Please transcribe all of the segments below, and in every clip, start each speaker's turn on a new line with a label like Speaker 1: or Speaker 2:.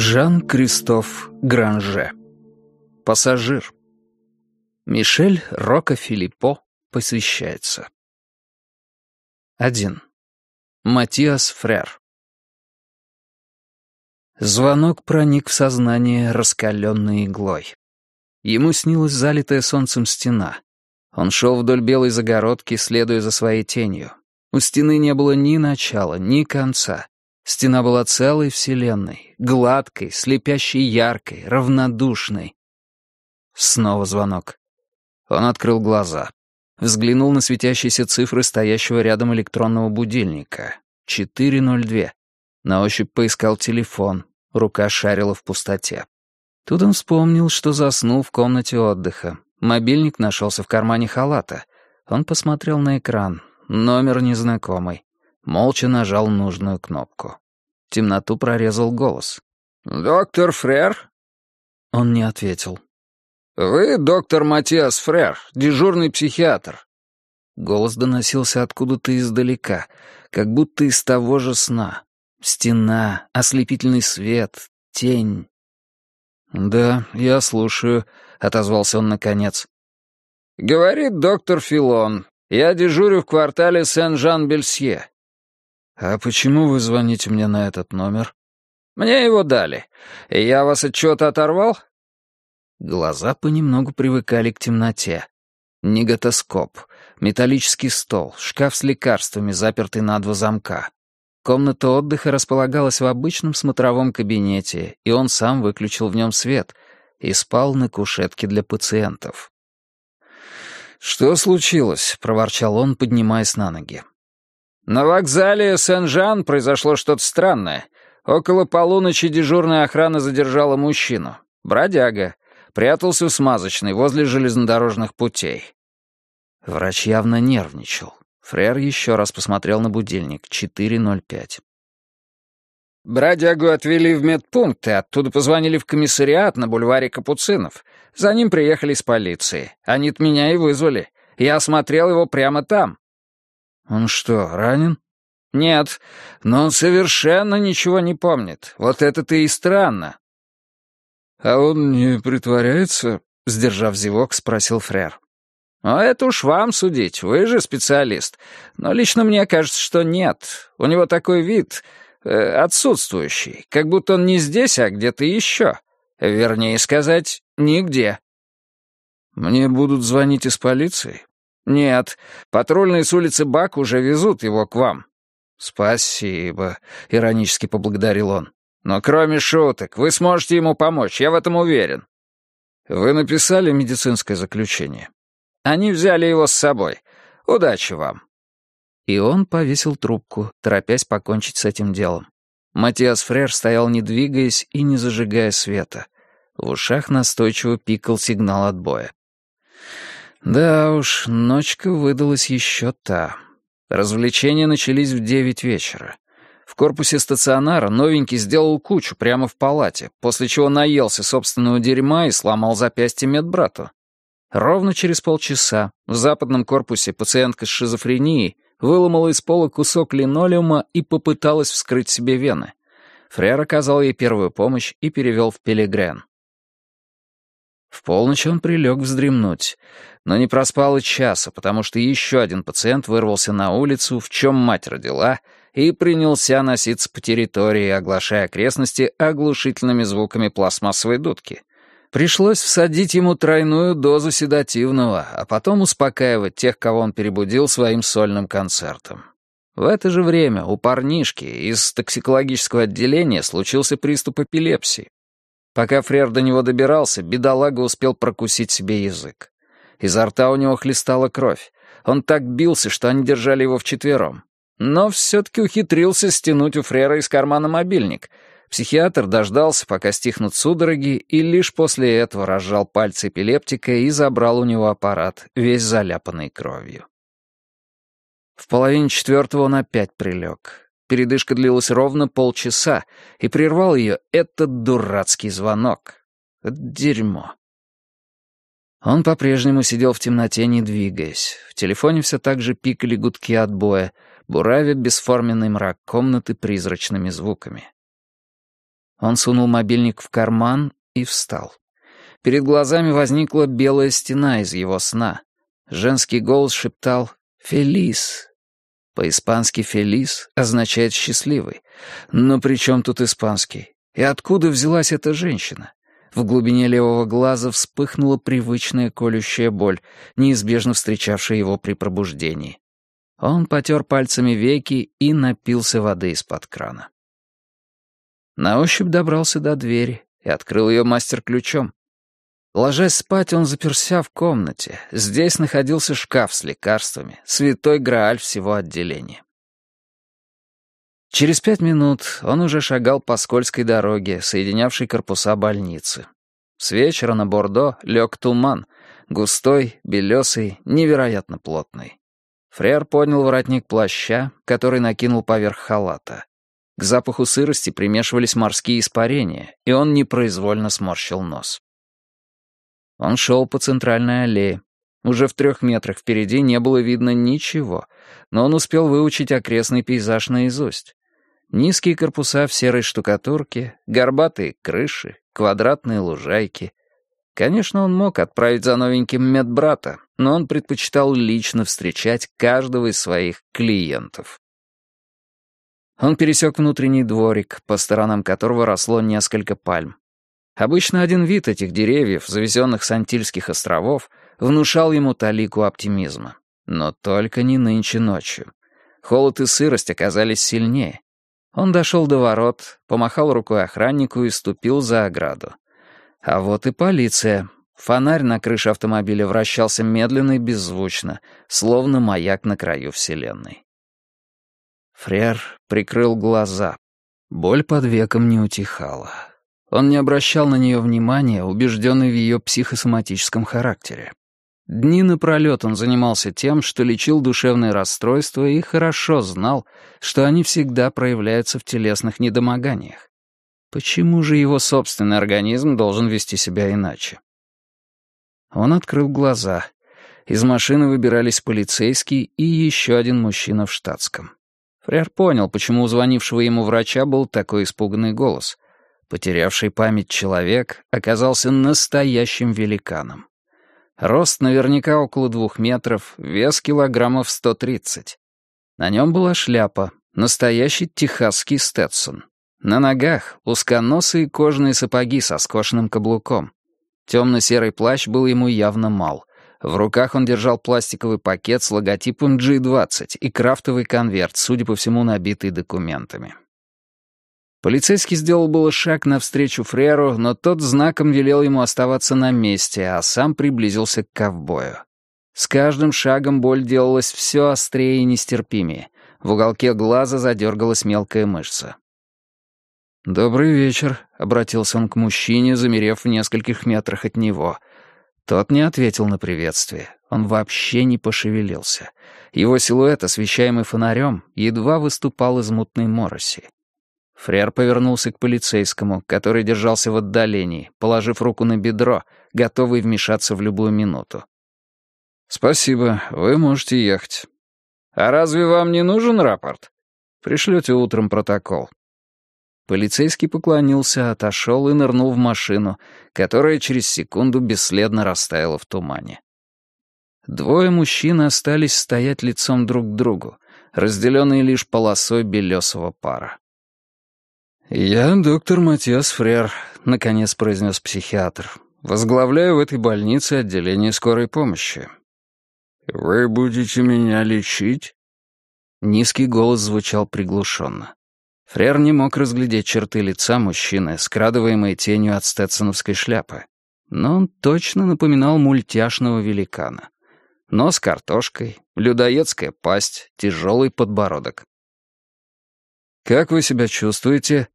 Speaker 1: Жан-Кристоф Гранже. Пассажир. Мишель Рока Филиппо посвящается. 1. Матиас Фрер. Звонок проник в сознание раскаленной иглой. Ему снилась залитая солнцем стена. Он шел вдоль белой загородки, следуя за своей тенью. У стены не было ни начала, ни конца. Стена была целой вселенной, гладкой, слепящей яркой, равнодушной. Снова звонок. Он открыл глаза. Взглянул на светящиеся цифры стоящего рядом электронного будильника. 4.02. На ощупь поискал телефон. Рука шарила в пустоте. Тут он вспомнил, что заснул в комнате отдыха. Мобильник нашелся в кармане халата. Он посмотрел на экран. Номер незнакомый. Молча нажал нужную кнопку. Темноту прорезал голос.
Speaker 2: «Доктор Фрер?»
Speaker 1: Он не ответил.
Speaker 2: «Вы доктор Матиас Фрер, дежурный психиатр».
Speaker 1: Голос доносился откуда-то издалека, как будто из того же сна. Стена, ослепительный свет, тень. «Да, я слушаю», — отозвался он наконец.
Speaker 2: «Говорит доктор Филон. Я дежурю в квартале Сен-Жан-Бельсье.
Speaker 1: «А почему вы звоните мне на этот номер?»
Speaker 2: «Мне его дали. Я вас от чего-то оторвал?»
Speaker 1: Глаза понемногу привыкали к темноте. Неготоскоп, металлический стол, шкаф с лекарствами, запертый на два замка. Комната отдыха располагалась в обычном смотровом кабинете, и он сам выключил в нем свет и спал на кушетке для пациентов. «Что случилось?» — проворчал он, поднимаясь на ноги.
Speaker 2: На вокзале Сен-Жан произошло что-то странное. Около полуночи дежурная охрана задержала мужчину. Бродяга. Прятался в смазочной возле железнодорожных путей.
Speaker 1: Врач явно нервничал. Фрер еще раз посмотрел на будильник. 4.05.
Speaker 2: Бродягу отвели в медпункт, и оттуда позвонили в комиссариат на бульваре Капуцинов. За ним приехали с полиции. Они-то меня и вызвали. Я осмотрел его прямо там.
Speaker 1: «Он что, ранен?»
Speaker 2: «Нет, но он совершенно ничего не помнит. Вот это-то и странно».
Speaker 1: «А он не притворяется?» — сдержав зевок, спросил Фрер.
Speaker 2: «А это уж вам судить, вы же специалист. Но лично мне кажется, что нет. У него такой вид э, отсутствующий, как будто он не здесь, а где-то еще. Вернее сказать, нигде».
Speaker 1: «Мне будут звонить из полиции?»
Speaker 2: «Нет, патрульные с улицы Бак уже везут его к вам».
Speaker 1: «Спасибо», — иронически поблагодарил он.
Speaker 2: «Но кроме шуток, вы сможете ему помочь, я в этом уверен».
Speaker 1: «Вы написали медицинское заключение?»
Speaker 2: «Они взяли его с собой. Удачи вам».
Speaker 1: И он повесил трубку, торопясь покончить с этим делом. Матиас Фрер стоял не двигаясь и не зажигая света. В ушах настойчиво пикал сигнал отбоя. Да уж, ночка выдалась еще та. Развлечения начались в девять вечера. В корпусе стационара новенький сделал кучу прямо в палате, после чего наелся собственного дерьма и сломал запястье медбрату. Ровно через полчаса в западном корпусе пациентка с шизофренией выломала из пола кусок линолеума и попыталась вскрыть себе вены. Фрер оказал ей первую помощь и перевел в Пелегрен. В полночь он прилег вздремнуть, но не проспал и часа, потому что еще один пациент вырвался на улицу, в чем мать родила, и принялся носиться по территории, оглашая окрестности оглушительными звуками пластмассовой дудки. Пришлось всадить ему тройную дозу седативного, а потом успокаивать тех, кого он перебудил своим сольным концертом. В это же время у парнишки из токсикологического отделения случился приступ эпилепсии. Пока Фрер до него добирался, бедолага успел прокусить себе язык. Изо рта у него хлестала кровь. Он так бился, что они держали его вчетвером. Но все-таки ухитрился стянуть у Фрера из кармана мобильник. Психиатр дождался, пока стихнут судороги, и лишь после этого разжал пальцы эпилептика и забрал у него аппарат, весь заляпанный кровью. В половине четвертого он опять прилег. Передышка длилась ровно полчаса, и прервал ее этот дурацкий звонок. Дерьмо. Он по-прежнему сидел в темноте, не двигаясь. В телефоне все так же пикали гудки отбоя, буравя бесформенный мрак комнаты призрачными звуками. Он сунул мобильник в карман и встал. Перед глазами возникла белая стена из его сна. Женский голос шептал «Фелис». По-испански «фелис» означает «счастливый». Но при чем тут испанский? И откуда взялась эта женщина? В глубине левого глаза вспыхнула привычная колющая боль, неизбежно встречавшая его при пробуждении. Он потер пальцами веки и напился воды из-под крана. На ощупь добрался до двери и открыл ее мастер-ключом. Ложась спать, он заперся в комнате. Здесь находился шкаф с лекарствами, святой грааль всего отделения. Через пять минут он уже шагал по скользкой дороге, соединявшей корпуса больницы. С вечера на Бордо лег туман, густой, белесый, невероятно плотный. Фрер поднял воротник плаща, который накинул поверх халата. К запаху сырости примешивались морские испарения, и он непроизвольно сморщил нос. Он шел по центральной аллее. Уже в трех метрах впереди не было видно ничего, но он успел выучить окрестный пейзаж наизусть. Низкие корпуса в серой штукатурке, горбатые крыши, квадратные лужайки. Конечно, он мог отправить за новеньким медбрата, но он предпочитал лично встречать каждого из своих клиентов. Он пересек внутренний дворик, по сторонам которого росло несколько пальм. Обычно один вид этих деревьев, завезенных с Антильских островов, внушал ему талику оптимизма. Но только не нынче ночью. Холод и сырость оказались сильнее. Он дошел до ворот, помахал рукой охраннику и ступил за ограду. А вот и полиция. Фонарь на крыше автомобиля вращался медленно и беззвучно, словно маяк на краю Вселенной. Фрер прикрыл глаза. Боль под веком не утихала. Он не обращал на нее внимания, убежденный в ее психосоматическом характере. Дни напролет он занимался тем, что лечил душевные расстройства и хорошо знал, что они всегда проявляются в телесных недомоганиях. Почему же его собственный организм должен вести себя иначе? Он открыл глаза. Из машины выбирались полицейский и еще один мужчина в штатском. Фрер понял, почему у звонившего ему врача был такой испуганный голос. Потерявший память человек оказался настоящим великаном. Рост наверняка около двух метров, вес килограммов 130. На нем была шляпа, настоящий техасский Стетсон. На ногах узконосые кожаные сапоги со скошенным каблуком. Темно-серый плащ был ему явно мал. В руках он держал пластиковый пакет с логотипом G20 и крафтовый конверт, судя по всему, набитый документами. Полицейский сделал было шаг навстречу Фреру, но тот знаком велел ему оставаться на месте, а сам приблизился к ковбою. С каждым шагом боль делалась все острее и нестерпимее. В уголке глаза задергалась мелкая мышца. «Добрый вечер», — обратился он к мужчине, замерев в нескольких метрах от него. Тот не ответил на приветствие. Он вообще не пошевелился. Его силуэт, освещаемый фонарем, едва выступал из мутной мороси. Фрер повернулся к полицейскому, который держался в отдалении, положив руку на бедро, готовый вмешаться в любую минуту. «Спасибо, вы можете ехать». «А разве вам не нужен рапорт?» «Пришлете утром протокол». Полицейский поклонился, отошел и нырнул в машину, которая через секунду бесследно растаяла в тумане. Двое мужчин остались стоять лицом друг к другу, разделенные лишь полосой белесого пара. «Я доктор Матиас Фрер», — наконец произнес психиатр. «Возглавляю в этой больнице отделение скорой помощи». «Вы будете меня лечить?» Низкий голос звучал приглушенно. Фрер не мог разглядеть черты лица мужчины, скрадываемые тенью от стетсоновской шляпы. Но он точно напоминал мультяшного великана. Нос картошкой, людоедская пасть, тяжелый подбородок. «Как вы себя чувствуете?»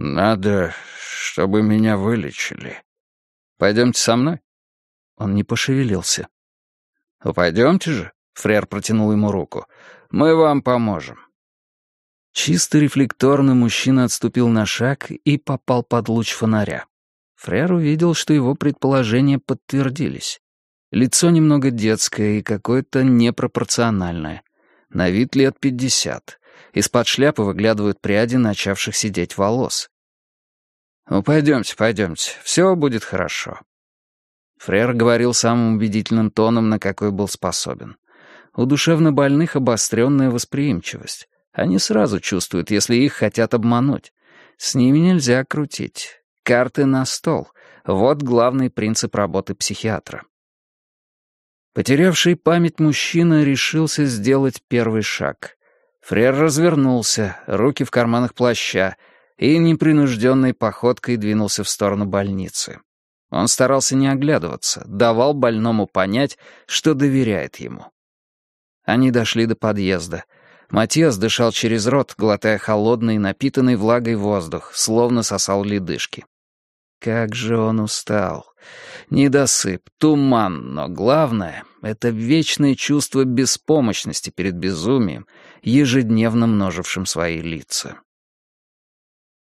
Speaker 1: «Надо, чтобы меня вылечили». «Пойдемте со мной?» Он не пошевелился. «Пойдемте же», — Фрер протянул ему руку. «Мы вам поможем». Чисто рефлекторно мужчина отступил на шаг и попал под луч фонаря. Фрер увидел, что его предположения подтвердились. Лицо немного детское и какое-то непропорциональное. На вид лет пятьдесят. Из-под шляпы выглядывают пряди начавших сидеть волос. «Ну, пойдемте, пойдемте, все будет хорошо». Фрер говорил самым убедительным тоном, на какой был способен. У душевнобольных обостренная восприимчивость. Они сразу чувствуют, если их хотят обмануть. С ними нельзя крутить. Карты на стол. Вот главный принцип работы психиатра. Потерявший память мужчина решился сделать первый шаг. Фрер развернулся, руки в карманах плаща, и непринужденной походкой двинулся в сторону больницы. Он старался не оглядываться, давал больному понять, что доверяет ему. Они дошли до подъезда. Матиас дышал через рот, глотая холодный, напитанный влагой воздух, словно сосал ледышки. Как же он устал. Недосып, туман, но главное — это вечное чувство беспомощности перед безумием, ежедневно множившим свои лица.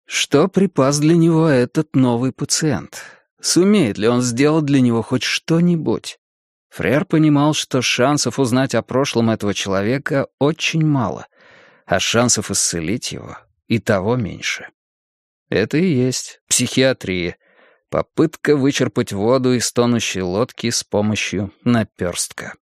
Speaker 1: Что припас для него этот новый пациент? Сумеет ли он сделать для него хоть что-нибудь? Фрер понимал, что шансов узнать о прошлом этого человека очень мало, а шансов исцелить его и того меньше. Это и есть психиатрия, попытка вычерпать воду из тонущей лодки с помощью наперстка.